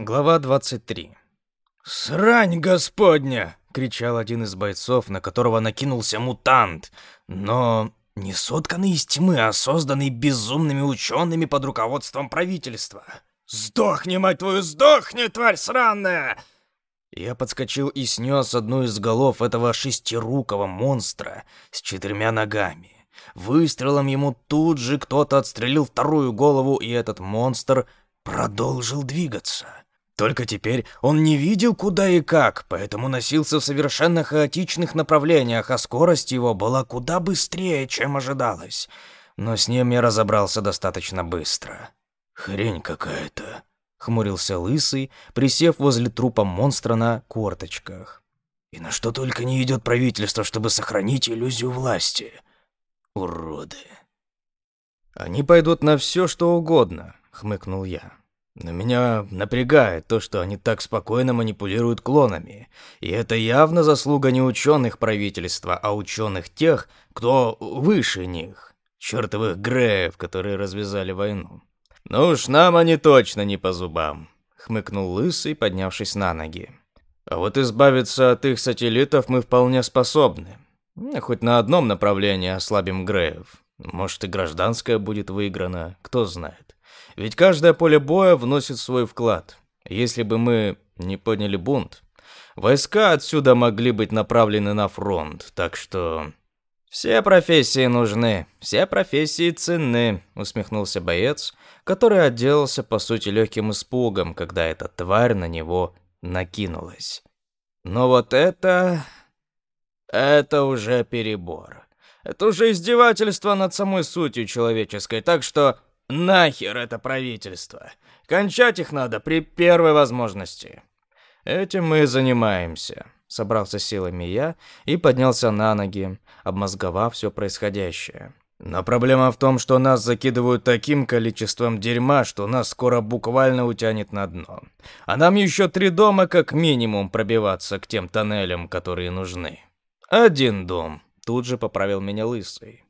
Глава 23. «Срань господня!» — кричал один из бойцов, на которого накинулся мутант. Но не сотканный из тьмы, а созданный безумными учеными под руководством правительства. «Сдохни, мать твою, сдохни, тварь сраная!» Я подскочил и снес одну из голов этого шестирукого монстра с четырьмя ногами. Выстрелом ему тут же кто-то отстрелил вторую голову, и этот монстр продолжил двигаться. Только теперь он не видел, куда и как, поэтому носился в совершенно хаотичных направлениях, а скорость его была куда быстрее, чем ожидалось. Но с ним я разобрался достаточно быстро. «Хрень какая-то», — хмурился Лысый, присев возле трупа монстра на корточках. «И на что только не идет правительство, чтобы сохранить иллюзию власти. Уроды». «Они пойдут на все, что угодно», — хмыкнул я. Но меня напрягает то, что они так спокойно манипулируют клонами. И это явно заслуга не ученых правительства, а ученых тех, кто выше них. Чертовых Греев, которые развязали войну. «Ну уж нам они точно не по зубам», — хмыкнул Лысый, поднявшись на ноги. «А вот избавиться от их сателлитов мы вполне способны. Хоть на одном направлении ослабим Греев. Может и гражданская будет выиграна, кто знает. Ведь каждое поле боя вносит свой вклад. Если бы мы не подняли бунт, войска отсюда могли быть направлены на фронт, так что... «Все профессии нужны, все профессии ценны», — усмехнулся боец, который отделался, по сути, легким испугом, когда эта тварь на него накинулась. Но вот это... это уже перебор. Это уже издевательство над самой сутью человеческой, так что Нахер это правительство. Кончать их надо при первой возможности. Этим мы и занимаемся. Собрался силами я и поднялся на ноги, обмозговав все происходящее. Но проблема в том, что нас закидывают таким количеством дерьма, что нас скоро буквально утянет на дно. А нам еще три дома как минимум пробиваться к тем тоннелям, которые нужны. Один дом. Тут же поправил меня лысый.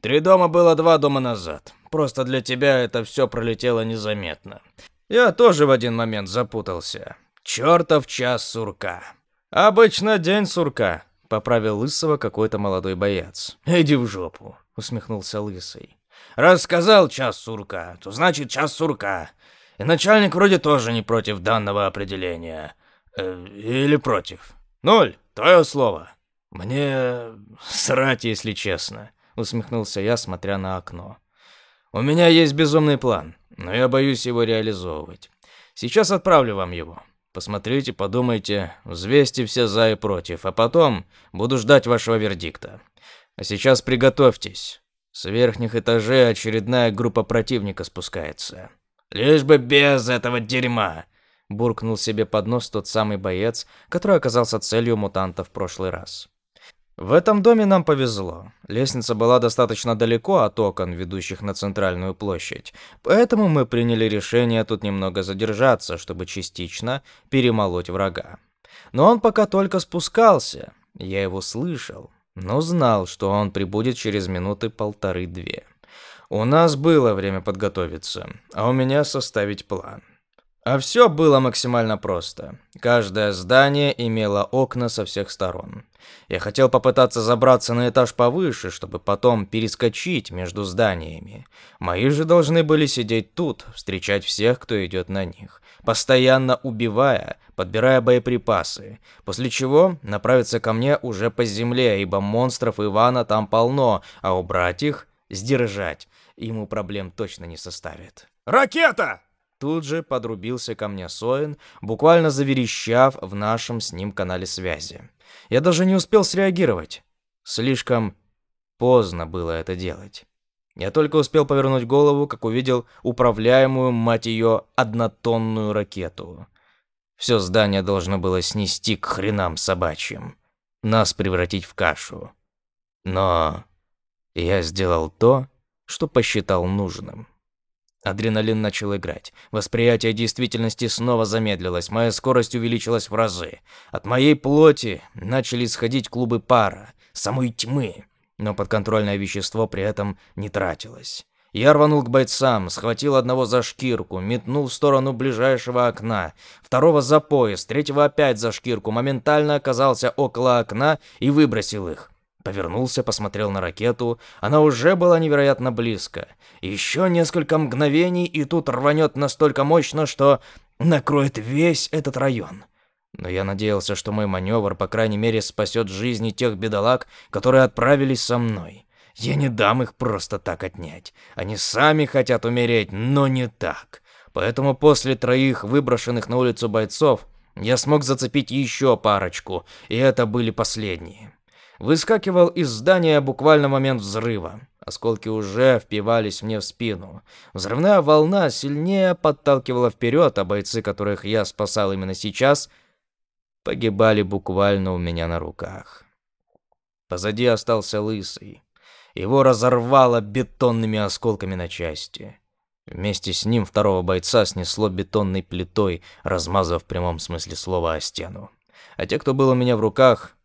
Три дома было два дома назад. Просто для тебя это все пролетело незаметно. Я тоже в один момент запутался. Чертов час сурка. Обычно день сурка, поправил лысого какой-то молодой боец. Иди в жопу, усмехнулся лысый. Раз сказал час сурка, то значит час сурка. И начальник вроде тоже не против данного определения. Э, или против. Ноль, твое слово. Мне срать, если честно, усмехнулся я, смотря на окно. У меня есть безумный план, но я боюсь его реализовывать. Сейчас отправлю вам его. Посмотрите, подумайте, взвесьте все за и против, а потом буду ждать вашего вердикта. А сейчас приготовьтесь. С верхних этажей очередная группа противника спускается. Лишь бы без этого дерьма, буркнул себе под нос тот самый боец, который оказался целью мутанта в прошлый раз. В этом доме нам повезло. Лестница была достаточно далеко от окон, ведущих на центральную площадь, поэтому мы приняли решение тут немного задержаться, чтобы частично перемолоть врага. Но он пока только спускался. Я его слышал, но знал, что он прибудет через минуты полторы-две. У нас было время подготовиться, а у меня составить план. А все было максимально просто. Каждое здание имело окна со всех сторон. Я хотел попытаться забраться на этаж повыше, чтобы потом перескочить между зданиями. Мои же должны были сидеть тут, встречать всех, кто идет на них, постоянно убивая, подбирая боеприпасы, после чего направиться ко мне уже по земле, ибо монстров Ивана там полно, а убрать их, сдержать, ему проблем точно не составит. «Ракета!» Тут же подрубился ко мне Соин, буквально заверещав в нашем с ним канале связи. Я даже не успел среагировать. Слишком поздно было это делать. Я только успел повернуть голову, как увидел управляемую, мать ее, однотонную ракету. Все здание должно было снести к хренам собачьим. Нас превратить в кашу. Но я сделал то, что посчитал нужным. Адреналин начал играть. Восприятие действительности снова замедлилось, моя скорость увеличилась в разы. От моей плоти начали исходить клубы пара, самой тьмы, но подконтрольное вещество при этом не тратилось. Я рванул к бойцам, схватил одного за шкирку, метнул в сторону ближайшего окна, второго за пояс, третьего опять за шкирку, моментально оказался около окна и выбросил их. Повернулся, посмотрел на ракету. Она уже была невероятно близко. Еще несколько мгновений, и тут рванет настолько мощно, что накроет весь этот район. Но я надеялся, что мой маневр, по крайней мере, спасет жизни тех бедолаг, которые отправились со мной. Я не дам их просто так отнять. Они сами хотят умереть, но не так. Поэтому после троих выброшенных на улицу бойцов я смог зацепить еще парочку, и это были последние выскакивал из здания буквально момент взрыва. Осколки уже впивались мне в спину. Взрывная волна сильнее подталкивала вперед, а бойцы, которых я спасал именно сейчас, погибали буквально у меня на руках. Позади остался лысый. Его разорвало бетонными осколками на части. Вместе с ним второго бойца снесло бетонной плитой, размазав в прямом смысле слова о стену. А те, кто был у меня в руках,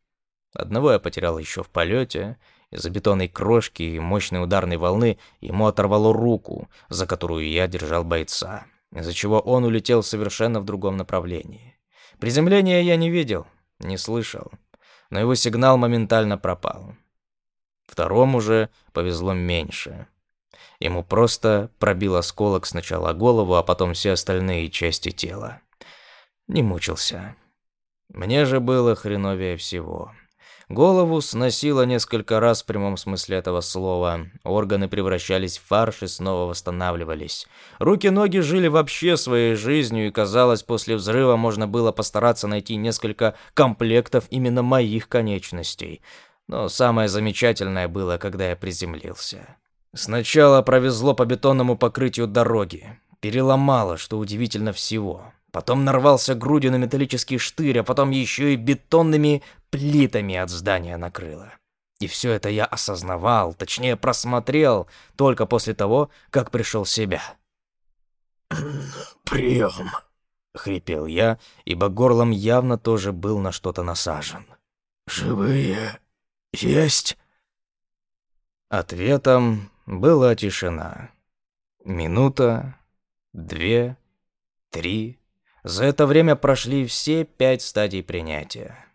Одного я потерял еще в полете. Из-за бетонной крошки и мощной ударной волны ему оторвало руку, за которую я держал бойца, из-за чего он улетел совершенно в другом направлении. Приземления я не видел, не слышал, но его сигнал моментально пропал. Второму же повезло меньше. Ему просто пробил осколок сначала голову, а потом все остальные части тела. Не мучился. Мне же было хреновее всего. Голову сносило несколько раз в прямом смысле этого слова. Органы превращались в фарш и снова восстанавливались. Руки-ноги жили вообще своей жизнью, и казалось, после взрыва можно было постараться найти несколько комплектов именно моих конечностей. Но самое замечательное было, когда я приземлился. Сначала провезло по бетонному покрытию дороги. Переломало, что удивительно всего. Потом нарвался грудью на металлический штырь, а потом еще и бетонными плитами от здания накрыло. И все это я осознавал, точнее просмотрел, только после того, как пришел в себя. «Прием!» — хрипел я, ибо горлом явно тоже был на что-то насажен. «Живые есть?» Ответом была тишина. Минута, две, три. За это время прошли все пять стадий принятия.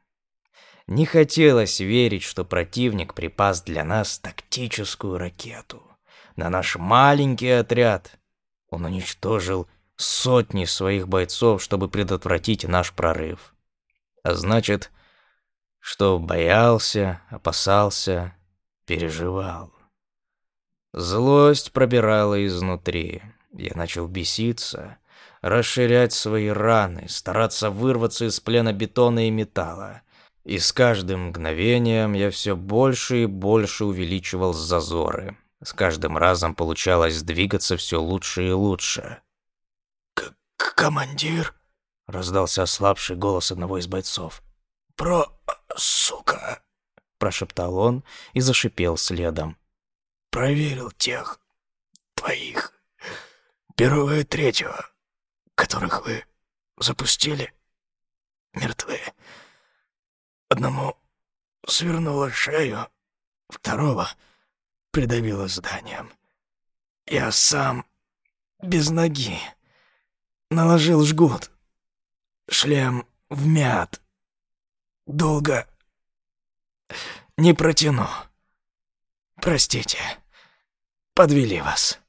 Не хотелось верить, что противник припас для нас тактическую ракету. На наш маленький отряд он уничтожил сотни своих бойцов, чтобы предотвратить наш прорыв. А значит, что боялся, опасался, переживал. Злость пробирала изнутри. Я начал беситься, расширять свои раны, стараться вырваться из плена бетона и металла. И с каждым мгновением я все больше и больше увеличивал зазоры. С каждым разом получалось двигаться все лучше и лучше. К «Командир?» — раздался ослабший голос одного из бойцов. «Про... сука!» — прошептал он и зашипел следом. «Проверил тех... твоих... первого и третьего которых вы запустили, мертвы. Одному свернуло шею, второго придавило зданием. Я сам без ноги наложил жгут. Шлем вмят. Долго не протяну. Простите, подвели вас.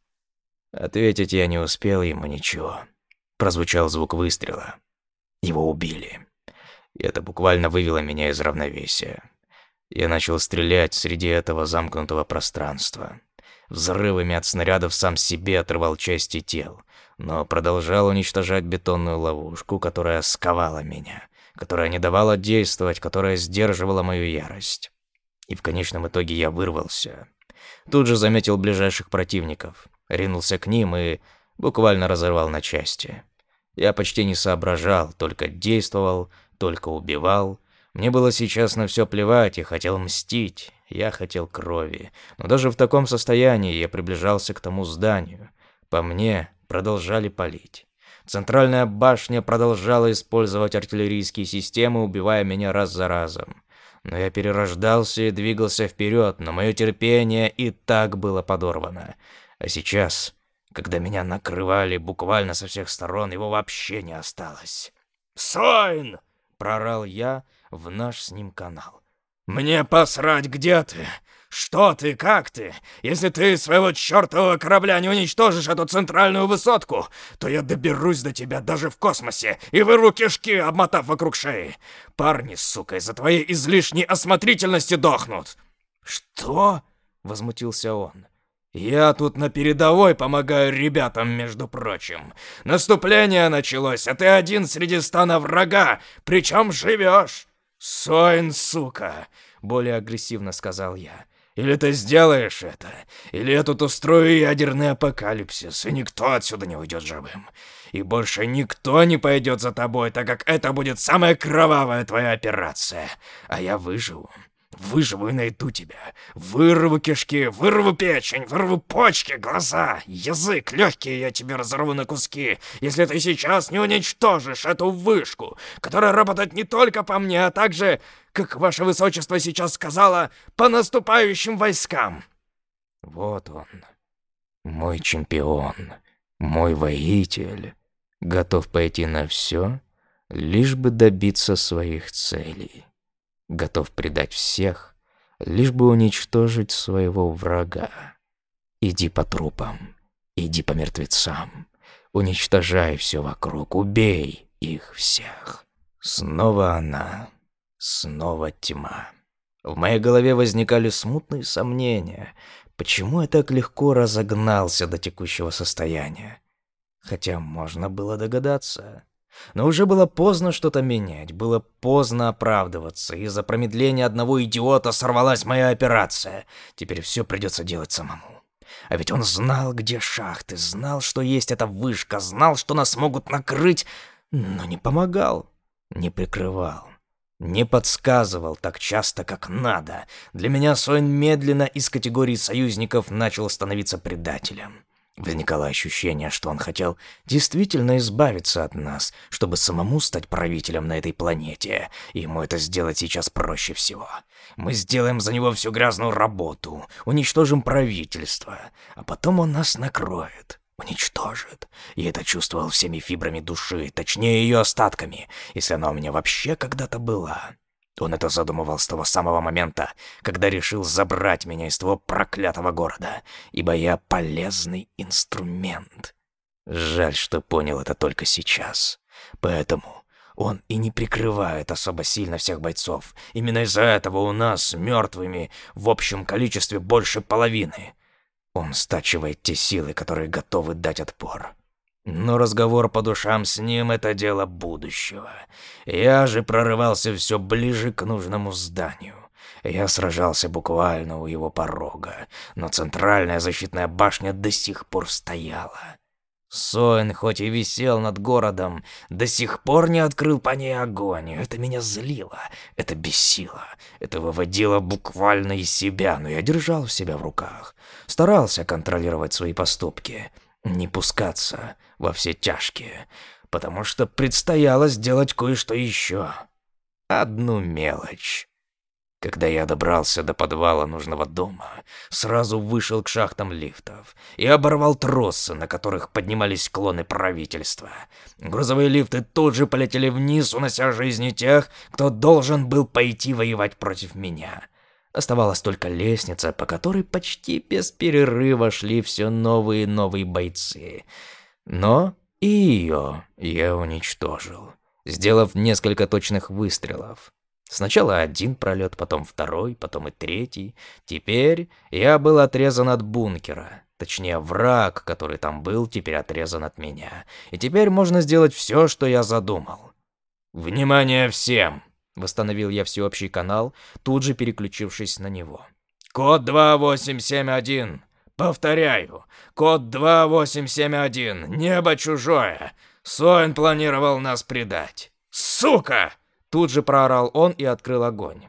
Ответить я не успел ему ничего. Прозвучал звук выстрела. Его убили. И это буквально вывело меня из равновесия. Я начал стрелять среди этого замкнутого пространства. Взрывами от снарядов сам себе отрывал части тел, но продолжал уничтожать бетонную ловушку, которая сковала меня, которая не давала действовать, которая сдерживала мою ярость. И в конечном итоге я вырвался. Тут же заметил ближайших противников, ринулся к ним и буквально разорвал на части. Я почти не соображал, только действовал, только убивал. Мне было сейчас на все плевать, я хотел мстить, я хотел крови. Но даже в таком состоянии я приближался к тому зданию. По мне продолжали палить. Центральная башня продолжала использовать артиллерийские системы, убивая меня раз за разом. Но я перерождался и двигался вперед, но мое терпение и так было подорвано. А сейчас, когда меня накрывали буквально со всех сторон, его вообще не осталось. «Сойн!» — прорал я в наш с ним канал. «Мне посрать, где ты! Что ты, как ты? Если ты своего чертового корабля не уничтожишь эту центральную высотку, то я доберусь до тебя даже в космосе и вырву кишки, обмотав вокруг шеи. Парни, сука, из-за твоей излишней осмотрительности дохнут!» «Что?» — возмутился он. «Я тут на передовой помогаю ребятам, между прочим. Наступление началось, а ты один среди стана врага, причем живешь. Сойн, сука!» — более агрессивно сказал я. «Или ты сделаешь это, или я тут устрою ядерный апокалипсис, и никто отсюда не уйдет живым. И больше никто не пойдет за тобой, так как это будет самая кровавая твоя операция. А я выживу. Выживу и найду тебя. Вырву кишки, вырву печень, вырву почки, глаза, язык, легкие я тебе разорву на куски, если ты сейчас не уничтожишь эту вышку, которая работает не только по мне, а также, как ваше высочество сейчас сказала, по наступающим войскам. Вот он, мой чемпион, мой воитель, готов пойти на все, лишь бы добиться своих целей готов предать всех, лишь бы уничтожить своего врага. Иди по трупам, иди по мертвецам, уничтожай все вокруг, убей их всех. Снова она, снова тьма. В моей голове возникали смутные сомнения, почему я так легко разогнался до текущего состояния. Хотя можно было догадаться. Но уже было поздно что-то менять, было поздно оправдываться. Из-за промедления одного идиота сорвалась моя операция. Теперь все придется делать самому. А ведь он знал, где шахты, знал, что есть эта вышка, знал, что нас могут накрыть, но не помогал, не прикрывал, не подсказывал так часто, как надо. Для меня Сойн медленно из категории союзников начал становиться предателем. Возникало ощущение, что он хотел действительно избавиться от нас, чтобы самому стать правителем на этой планете. Ему это сделать сейчас проще всего. Мы сделаем за него всю грязную работу, уничтожим правительство, а потом он нас накроет, уничтожит. Я это чувствовал всеми фибрами души, точнее ее остатками, если она у меня вообще когда-то была. Он это задумывал с того самого момента, когда решил забрать меня из того проклятого города, ибо я полезный инструмент. Жаль, что понял это только сейчас. Поэтому он и не прикрывает особо сильно всех бойцов. Именно из-за этого у нас мертвыми в общем количестве больше половины. Он стачивает те силы, которые готовы дать отпор. Но разговор по душам с ним — это дело будущего. Я же прорывался все ближе к нужному зданию. Я сражался буквально у его порога, но центральная защитная башня до сих пор стояла. Соин, хоть и висел над городом, до сих пор не открыл по ней огонь. Это меня злило, это бесило, это выводило буквально из себя, но я держал себя в руках. Старался контролировать свои поступки — не пускаться во все тяжкие, потому что предстояло сделать кое-что еще. Одну мелочь. Когда я добрался до подвала нужного дома, сразу вышел к шахтам лифтов и оборвал тросы, на которых поднимались клоны правительства. Грузовые лифты тут же полетели вниз, унося жизни тех, кто должен был пойти воевать против меня. Оставалась только лестница, по которой почти без перерыва шли все новые и новые бойцы. Но и ее я уничтожил, сделав несколько точных выстрелов. Сначала один пролет, потом второй, потом и третий. Теперь я был отрезан от бункера. Точнее, враг, который там был, теперь отрезан от меня. И теперь можно сделать все, что я задумал. «Внимание всем!» Восстановил я всеобщий канал, тут же переключившись на него. «Код 2871! Повторяю, код 2871! Небо чужое! Соин планировал нас предать! Сука!» Тут же проорал он и открыл огонь.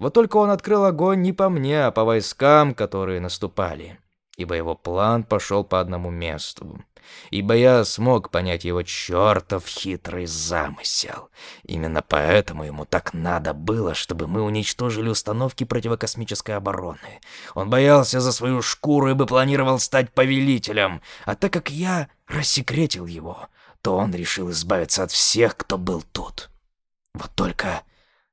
Вот только он открыл огонь не по мне, а по войскам, которые наступали. Ибо его план пошел по одному месту. Ибо я смог понять его чертов хитрый замысел. Именно поэтому ему так надо было, чтобы мы уничтожили установки противокосмической обороны. Он боялся за свою шкуру и бы планировал стать повелителем, а так как я рассекретил его, то он решил избавиться от всех, кто был тут. Вот только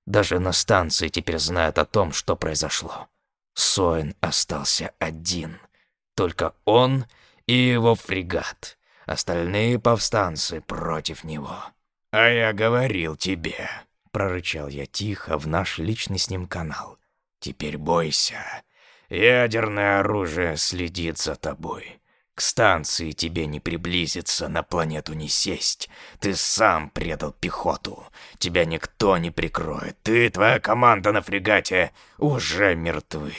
даже на станции теперь знают о том, что произошло. Соин остался один. Только он и его фрегат. Остальные повстанцы против него. «А я говорил тебе», — прорычал я тихо в наш личный с ним канал. «Теперь бойся. Ядерное оружие следит за тобой. К станции тебе не приблизиться, на планету не сесть. Ты сам предал пехоту. Тебя никто не прикроет. Ты и твоя команда на фрегате уже мертвы.